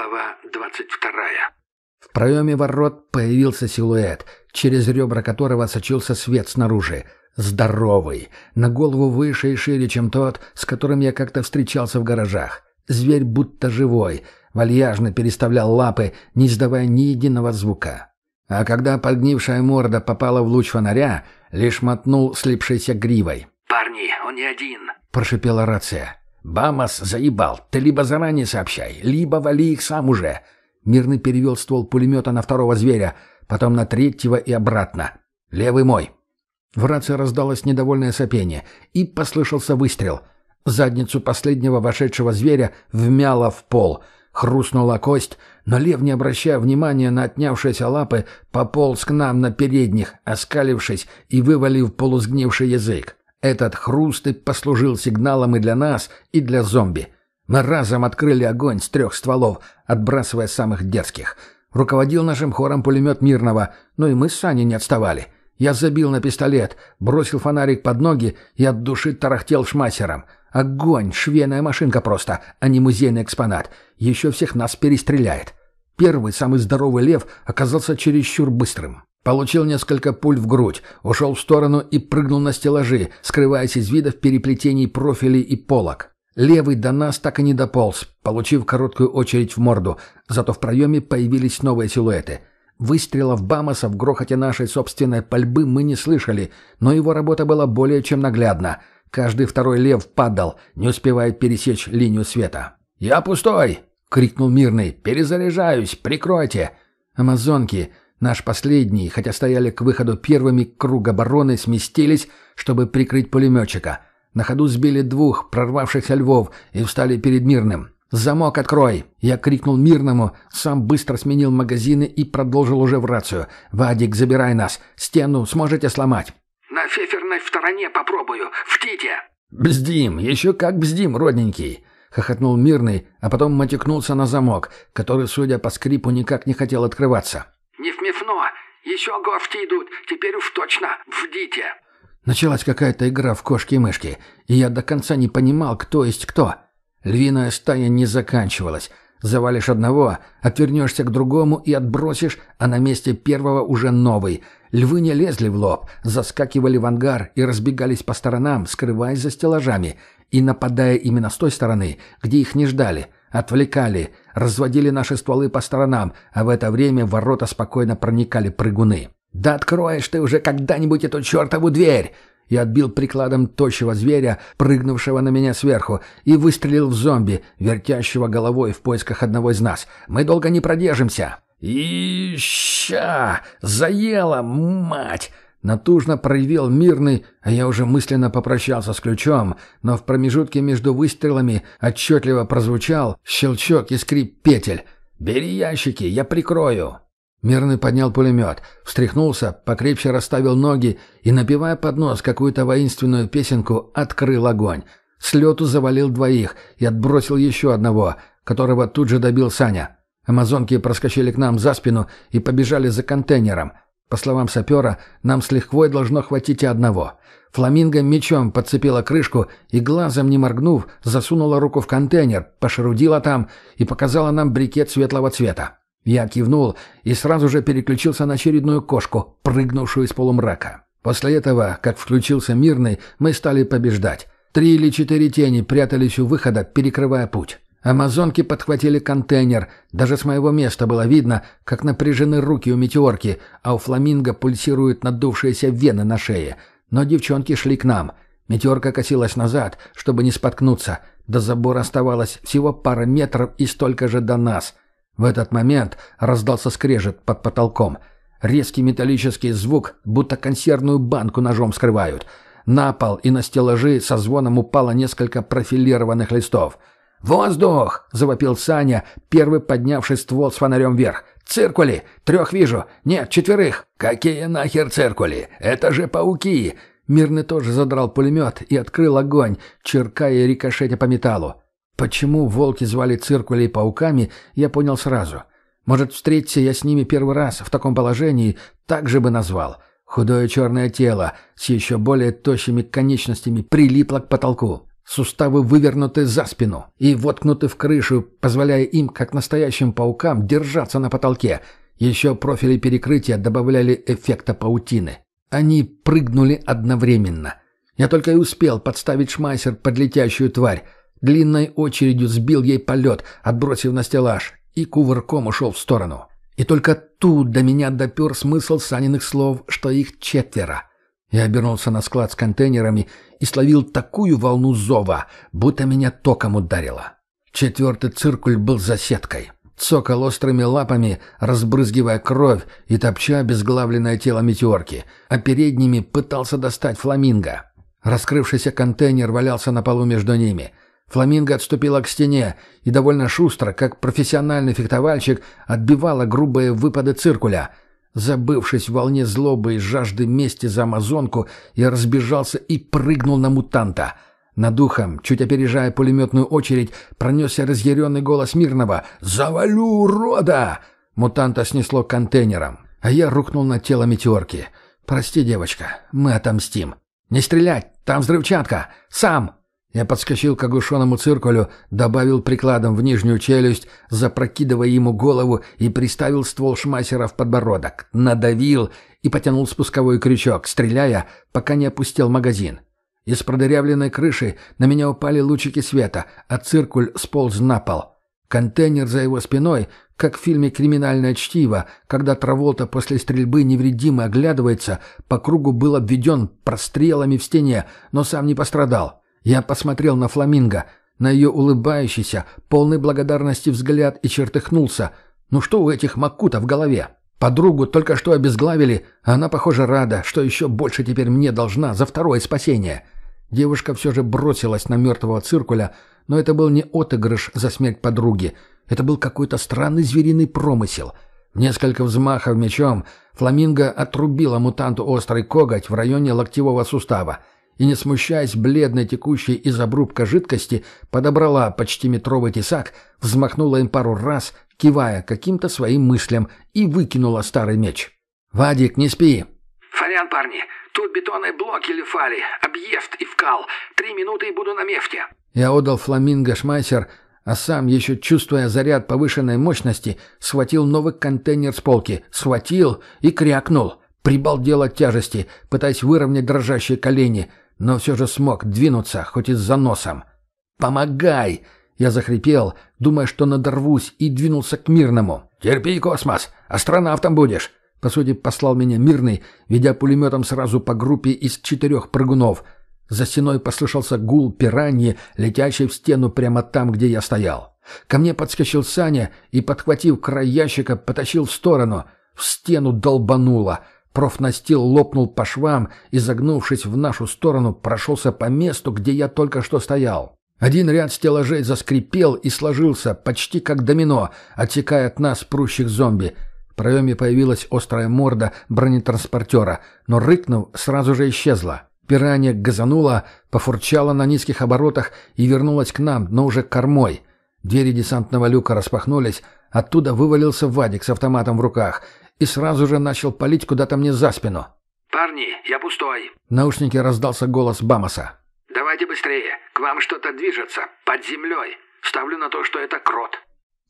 Глава двадцать вторая. В проеме ворот появился силуэт, через ребра которого сочился свет снаружи. Здоровый, на голову выше и шире, чем тот, с которым я как-то встречался в гаражах. Зверь будто живой, вальяжно переставлял лапы, не издавая ни единого звука. А когда подгнившая морда попала в луч фонаря, лишь мотнул слипшейся гривой. «Парни, он не один!» — прошипела рация. «Бамас, заебал! Ты либо заранее сообщай, либо вали их сам уже!» Мирный перевел ствол пулемета на второго зверя, потом на третьего и обратно. «Левый мой!» В рации раздалось недовольное сопение, и послышался выстрел. Задницу последнего вошедшего зверя вмяло в пол. Хрустнула кость, но лев, не обращая внимания на отнявшиеся лапы, пополз к нам на передних, оскалившись и вывалив полусгнивший язык. Этот хруст и послужил сигналом и для нас, и для зомби. Мы разом открыли огонь с трех стволов, отбрасывая самых дерзких. Руководил нашим хором пулемет Мирного, но и мы с Саней не отставали. Я забил на пистолет, бросил фонарик под ноги и от души тарахтел шмассером. Огонь, швейная машинка просто, а не музейный экспонат. Еще всех нас перестреляет. Первый, самый здоровый лев оказался чересчур быстрым. Получил несколько пуль в грудь, ушел в сторону и прыгнул на стеллажи, скрываясь из вида в переплетении профилей и полок. Левый до нас так и не дополз, получив короткую очередь в морду, зато в проеме появились новые силуэты. Выстрелов Бамоса в грохоте нашей собственной пальбы мы не слышали, но его работа была более чем наглядна. Каждый второй лев падал, не успевая пересечь линию света. «Я пустой!» — крикнул Мирный. «Перезаряжаюсь! Прикройте!» Амазонки, Наш последний, хотя стояли к выходу первыми круг обороны, сместились, чтобы прикрыть пулеметчика. На ходу сбили двух прорвавшихся львов и встали перед Мирным. «Замок открой!» Я крикнул Мирному, сам быстро сменил магазины и продолжил уже в рацию. «Вадик, забирай нас! Стену сможете сломать?» «На феферной стороне попробую! Втите!» «Бздим! Еще как бздим, родненький!» — хохотнул Мирный, а потом матюкнулся на замок, который, судя по скрипу, никак не хотел открываться. «Не вмефно! Еще гости идут! Теперь уж точно! Вдите!» Началась какая-то игра в кошки-мышки, и я до конца не понимал, кто есть кто. Львиная стая не заканчивалась. Завалишь одного, отвернешься к другому и отбросишь, а на месте первого уже новый. Львы не лезли в лоб, заскакивали в ангар и разбегались по сторонам, скрываясь за стеллажами, и нападая именно с той стороны, где их не ждали — Отвлекали, разводили наши стволы по сторонам, а в это время в ворота спокойно проникали прыгуны. «Да откроешь ты уже когда-нибудь эту чертову дверь!» Я отбил прикладом тощего зверя, прыгнувшего на меня сверху, и выстрелил в зомби, вертящего головой в поисках одного из нас. «Мы долго не продержимся!» «Ища! Заела, мать!» Натужно проявил мирный, а я уже мысленно попрощался с ключом, но в промежутке между выстрелами отчетливо прозвучал щелчок и скрип петель. «Бери ящики, я прикрою!» Мирный поднял пулемет, встряхнулся, покрепче расставил ноги и, напевая под нос какую-то воинственную песенку, открыл огонь. С лету завалил двоих и отбросил еще одного, которого тут же добил Саня. Амазонки проскочили к нам за спину и побежали за контейнером — по словам сапера, нам с лихвой должно хватить и одного. Фламинго мечом подцепила крышку и, глазом не моргнув, засунула руку в контейнер, пошарудила там и показала нам брикет светлого цвета. Я кивнул и сразу же переключился на очередную кошку, прыгнувшую из полумрака. После этого, как включился мирный, мы стали побеждать. Три или четыре тени прятались у выхода, перекрывая путь. Амазонки подхватили контейнер. Даже с моего места было видно, как напряжены руки у метеорки, а у фламинго пульсируют надувшиеся вены на шее. Но девчонки шли к нам. Метеорка косилась назад, чтобы не споткнуться. До забора оставалось всего пара метров и столько же до нас. В этот момент раздался скрежет под потолком. Резкий металлический звук, будто консервную банку ножом скрывают. На пол и на стеллажи со звоном упало несколько профилированных листов — «Воздух!» — завопил Саня, первый поднявший ствол с фонарем вверх. «Циркули! Трех вижу! Нет, четверых!» «Какие нахер циркули? Это же пауки!» Мирный тоже задрал пулемет и открыл огонь, черкая рикошетя по металлу. Почему волки звали циркулей пауками, я понял сразу. Может, встретиться я с ними первый раз в таком положении, так же бы назвал. Худое черное тело с еще более тощими конечностями прилипло к потолку. Суставы вывернуты за спину и воткнуты в крышу, позволяя им, как настоящим паукам, держаться на потолке. Еще профили перекрытия добавляли эффекта паутины. Они прыгнули одновременно. Я только и успел подставить шмайсер под летящую тварь. Длинной очередью сбил ей полет, отбросив на стеллаж, и кувырком ушел в сторону. И только тут до меня допер смысл Саниных слов, что их четверо. Я обернулся на склад с контейнерами и словил такую волну зова, будто меня током ударило. Четвертый циркуль был за сеткой. Цокал острыми лапами, разбрызгивая кровь и топча безглавленное тело метеорки, а передними пытался достать фламинго. Раскрывшийся контейнер валялся на полу между ними. Фламинго отступила к стене и довольно шустро, как профессиональный фехтовальщик, отбивала грубые выпады циркуля — Забывшись в волне злобы и жажды мести за амазонку, я разбежался и прыгнул на мутанта. Над духом, чуть опережая пулеметную очередь, пронесся разъяренный голос Мирного «Завалю, урода!» Мутанта снесло контейнером, а я рухнул на тело метеорки. «Прости, девочка, мы отомстим». «Не стрелять! Там взрывчатка! Сам!» Я подскочил к оглушенному циркулю, добавил прикладом в нижнюю челюсть, запрокидывая ему голову и приставил ствол шмайсера в подбородок, надавил и потянул спусковой крючок, стреляя, пока не опустил магазин. Из продырявленной крыши на меня упали лучики света, а циркуль сполз на пол. Контейнер за его спиной, как в фильме «Криминальное чтиво», когда Траволта после стрельбы невредимо оглядывается, по кругу был обведен прострелами в стене, но сам не пострадал. Я посмотрел на фламинго, на ее улыбающийся, полный благодарности взгляд и чертыхнулся. Ну что у этих макута в голове? Подругу только что обезглавили, а она, похоже, рада, что еще больше теперь мне должна за второе спасение. Девушка все же бросилась на мертвого циркуля, но это был не отыгрыш за смерть подруги. Это был какой-то странный звериный промысел. В несколько взмахов мечом фламинго отрубила мутанту острый коготь в районе локтевого сустава и, не смущаясь бледной текущей из обрубка жидкости, подобрала почти метровый тесак, взмахнула им пару раз, кивая каким-то своим мыслям, и выкинула старый меч. «Вадик, не спи!» «Фарян, парни, тут бетонные блоки лифали, объезд и вкал. Три минуты и буду на мефте». Я отдал фламинго шмайсер, а сам, еще чувствуя заряд повышенной мощности, схватил новый контейнер с полки, схватил и крякнул. Прибалдел от тяжести, пытаясь выровнять дрожащие колени, но все же смог двинуться, хоть и с заносом. «Помогай!» Я захрипел, думая, что надорвусь, и двинулся к Мирному. «Терпи, космос! Астронавтом будешь!» По сути, послал меня Мирный, ведя пулеметом сразу по группе из четырех прыгунов. За стеной послышался гул пираньи, летящей в стену прямо там, где я стоял. Ко мне подскочил Саня и, подхватив край ящика, потащил в сторону. В стену долбануло — Профнастил лопнул по швам и, загнувшись в нашу сторону, прошелся по месту, где я только что стоял. Один ряд стеллажей заскрипел и сложился, почти как домино, отсекая от нас прущих зомби. В проеме появилась острая морда бронетранспортера, но, рыкнув, сразу же исчезла. Пиранья газанула, пофурчала на низких оборотах и вернулась к нам, но уже кормой. Двери десантного люка распахнулись, оттуда вывалился Вадик с автоматом в руках — и сразу же начал палить куда-то мне за спину. «Парни, я пустой!» В наушнике раздался голос Бамоса. «Давайте быстрее, к вам что-то движется, под землей. Ставлю на то, что это крот».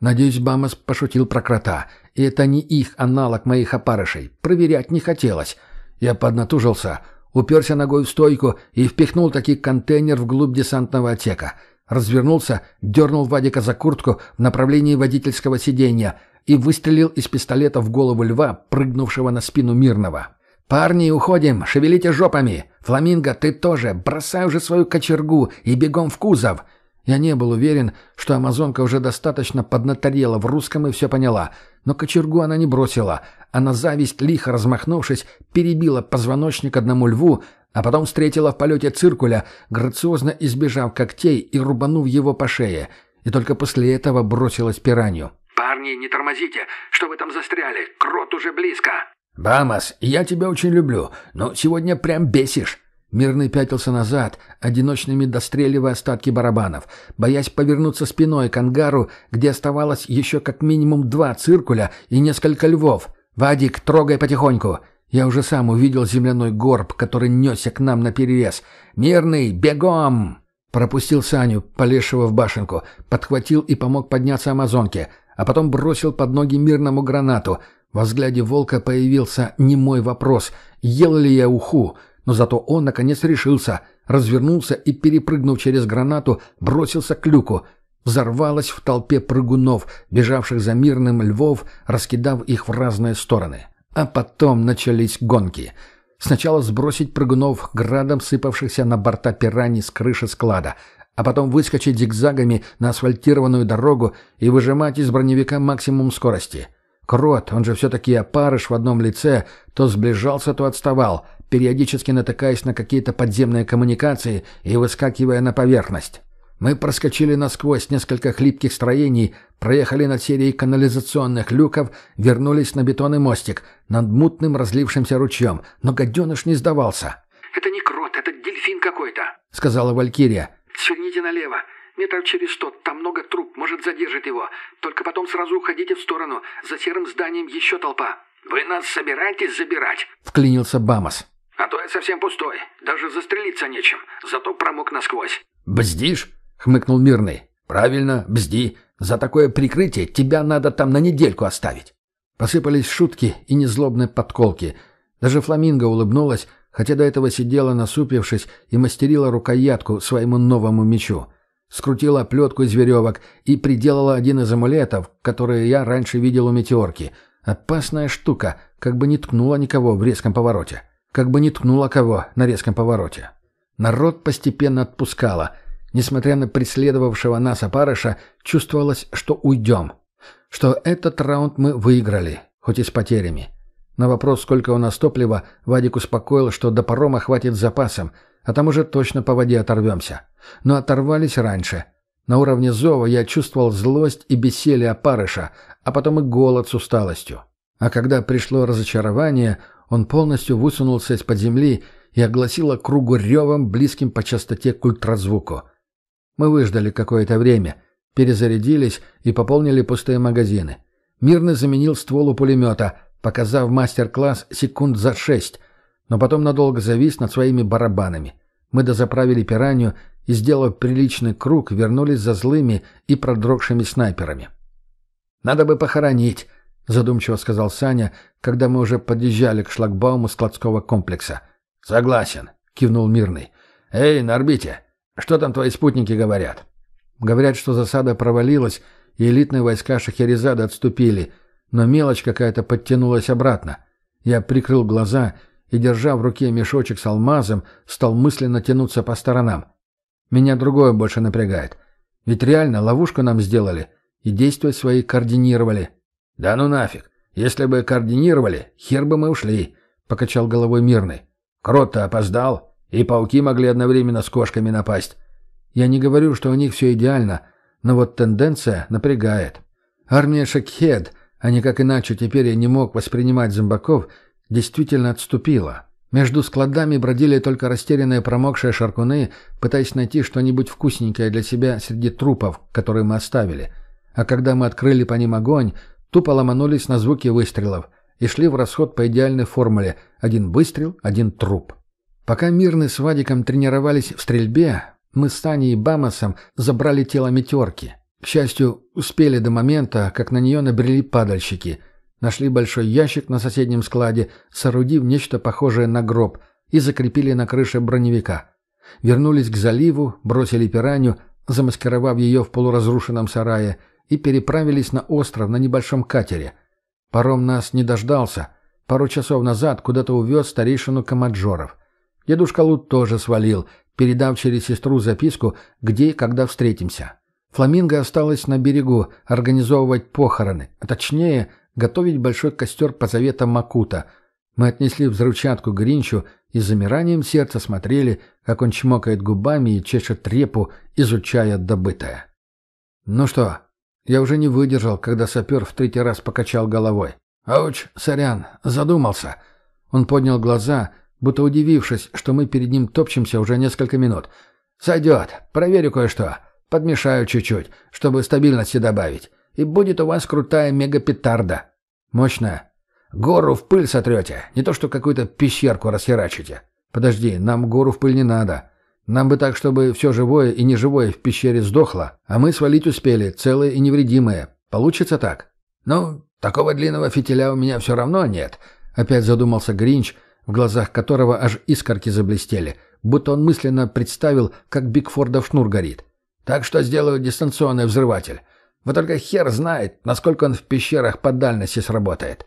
Надеюсь, Бамос пошутил про крота, и это не их аналог моих опарышей. Проверять не хотелось. Я поднатужился, уперся ногой в стойку и впихнул таки контейнер вглубь десантного отсека. Развернулся, дернул Вадика за куртку в направлении водительского сиденья — и выстрелил из пистолета в голову льва, прыгнувшего на спину мирного. «Парни, уходим! Шевелите жопами! Фламинго, ты тоже! Бросай уже свою кочергу и бегом в кузов!» Я не был уверен, что амазонка уже достаточно поднаторела в русском и все поняла, но кочергу она не бросила, а на зависть, лихо размахнувшись, перебила позвоночник одному льву, а потом встретила в полете циркуля, грациозно избежав когтей и рубанув его по шее, и только после этого бросилась пиранью. «Парни, не тормозите! Что вы там застряли? Крот уже близко!» «Бамос, я тебя очень люблю, но сегодня прям бесишь!» Мирный пятился назад, одиночными достреливая остатки барабанов, боясь повернуться спиной к ангару, где оставалось еще как минимум два циркуля и несколько львов. «Вадик, трогай потихоньку!» Я уже сам увидел земляной горб, который несся к нам на перерез. «Мирный, бегом!» Пропустил Саню, полезшего в башенку, подхватил и помог подняться амазонке, а потом бросил под ноги мирному гранату. Во взгляде волка появился немой вопрос, ел ли я уху, но зато он, наконец, решился, развернулся и, перепрыгнув через гранату, бросился к люку. Взорвалась в толпе прыгунов, бежавших за мирным львов, раскидав их в разные стороны. А потом начались гонки — Сначала сбросить прыгунов градом сыпавшихся на борта пираний с крыши склада, а потом выскочить зигзагами на асфальтированную дорогу и выжимать из броневика максимум скорости. Крот, он же все-таки опарыш в одном лице, то сближался, то отставал, периодически натыкаясь на какие-то подземные коммуникации и выскакивая на поверхность. Мы проскочили насквозь несколько хлипких строений, проехали над серией канализационных люков, вернулись на бетонный мостик, над мутным разлившимся ручьем, но гаденыш не сдавался. «Это не крот, это дельфин какой-то», — сказала Валькирия. «Сверните налево. Метров через сто. Там много труп, может, задержит его. Только потом сразу уходите в сторону. За серым зданием еще толпа. Вы нас собираетесь забирать?» — вклинился Бамос. «А то я совсем пустой. Даже застрелиться нечем. Зато промок насквозь». «Бздишь?» — хмыкнул Мирный. «Правильно, бзди. За такое прикрытие тебя надо там на недельку оставить». Посыпались шутки и незлобные подколки. Даже Фламинго улыбнулась, хотя до этого сидела насупившись и мастерила рукоятку своему новому мечу. Скрутила плетку из веревок и приделала один из амулетов, которые я раньше видел у метеорки. Опасная штука, как бы не ткнула никого в резком повороте. Как бы не ткнула кого на резком повороте. Народ постепенно отпускала — Несмотря на преследовавшего нас опарыша, чувствовалось, что уйдем. Что этот раунд мы выиграли, хоть и с потерями. На вопрос, сколько у нас топлива, Вадик успокоил, что до парома хватит запасом, а там уже точно по воде оторвемся. Но оторвались раньше. На уровне зова я чувствовал злость и бессилие опарыша, а потом и голод с усталостью. А когда пришло разочарование, он полностью высунулся из-под земли и огласил округу ревом, близким по частоте к ультразвуку. Мы выждали какое-то время, перезарядились и пополнили пустые магазины. Мирный заменил ствол у пулемета, показав мастер-класс секунд за шесть, но потом надолго завис над своими барабанами. Мы дозаправили пиранью и, сделав приличный круг, вернулись за злыми и продрогшими снайперами. «Надо бы похоронить», — задумчиво сказал Саня, когда мы уже подъезжали к шлагбауму складского комплекса. «Согласен», — кивнул Мирный. «Эй, на орбите, что там твои спутники говорят? Говорят, что засада провалилась, и элитные войска Шахерезада отступили, но мелочь какая-то подтянулась обратно. Я прикрыл глаза и, держа в руке мешочек с алмазом, стал мысленно тянуться по сторонам. Меня другое больше напрягает. Ведь реально ловушку нам сделали и действия свои координировали. Да ну нафиг. Если бы координировали, хер бы мы ушли, — покачал головой мирный. Крот-то опоздал. И пауки могли одновременно с кошками напасть. Я не говорю, что у них все идеально, но вот тенденция напрягает. Армия Шакхед, а никак иначе теперь я не мог воспринимать зомбаков, действительно отступила. Между складами бродили только растерянные промокшие шаркуны, пытаясь найти что-нибудь вкусненькое для себя среди трупов, которые мы оставили. А когда мы открыли по ним огонь, тупо ломанулись на звуки выстрелов и шли в расход по идеальной формуле «один выстрел, один труп». Пока Мирный с Вадиком тренировались в стрельбе, мы с Таней и Бамосом забрали тело метерки. К счастью, успели до момента, как на нее набрели падальщики. Нашли большой ящик на соседнем складе, соорудив нечто похожее на гроб, и закрепили на крыше броневика. Вернулись к заливу, бросили пиранью, замаскировав ее в полуразрушенном сарае, и переправились на остров на небольшом катере. Паром нас не дождался. Пару часов назад куда-то увез старейшину Камаджоров. Дедушка Лут тоже свалил, передав через сестру записку, где и когда встретимся. Фламинго осталась на берегу организовывать похороны, а точнее, готовить большой костер по заветам Макута. Мы отнесли взрывчатку Гринчу и с замиранием сердца смотрели, как он чмокает губами и чешет репу, изучая добытое. «Ну что?» Я уже не выдержал, когда сапер в третий раз покачал головой. «Ауч, сорян, задумался». Он поднял глаза — будто удивившись, что мы перед ним топчемся уже несколько минут. «Сойдет. Проверю кое-что. Подмешаю чуть-чуть, чтобы стабильности добавить. И будет у вас крутая мегапетарда. Мощная. Гору в пыль сотрете, не то что какую-то пещерку расхерачите. Подожди, нам гору в пыль не надо. Нам бы так, чтобы все живое и неживое в пещере сдохло, а мы свалить успели, целые и невредимые. Получится так? Ну, такого длинного фитиля у меня все равно нет. Опять задумался Гринч, в глазах которого аж искорки заблестели, будто он мысленно представил, как Бигфордов шнур горит. Так что сделаю дистанционный взрыватель. Вот только хер знает, насколько он в пещерах по дальности сработает.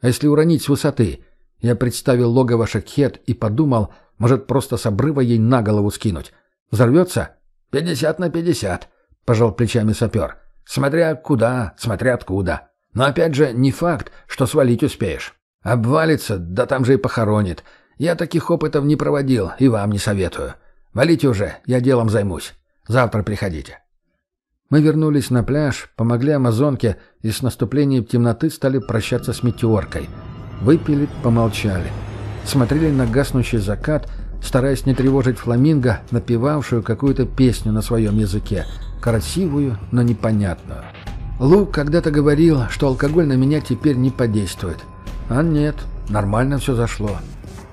А если уронить с высоты? Я представил логово Шакхет и подумал, может, просто с обрыва ей на голову скинуть. Взорвется? Пятьдесят на пятьдесят, пожал плечами сапер. Смотря куда, смотря откуда. Но опять же, не факт, что свалить успеешь. Обвалится, да там же и похоронит. Я таких опытов не проводил и вам не советую. Валите уже, я делом займусь. Завтра приходите. Мы вернулись на пляж, помогли амазонке и с наступлением темноты стали прощаться с метеоркой. Выпили, помолчали. Смотрели на гаснущий закат, стараясь не тревожить фламинго, напевавшую какую-то песню на своем языке. Красивую, но непонятную. Лук когда-то говорил, что алкоголь на меня теперь не подействует. А нет, нормально все зашло.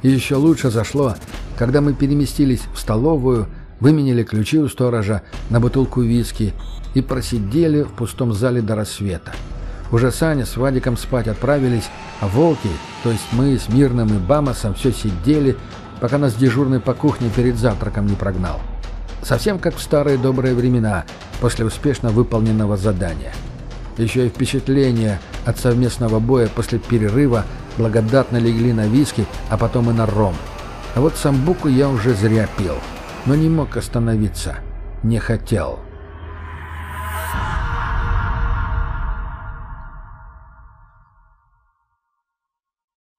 И еще лучше зашло, когда мы переместились в столовую, выменили ключи у сторожа на бутылку виски и просидели в пустом зале до рассвета. Уже Саня с Вадиком спать отправились, а волки, то есть мы с Мирным и Бамосом, все сидели, пока нас дежурный по кухне перед завтраком не прогнал. Совсем как в старые добрые времена, после успешно выполненного задания. Еще и впечатления от совместного боя после перерыва благодатно легли на виски, а потом и на ром. А вот самбуку я уже зря пил, но не мог остановиться. Не хотел.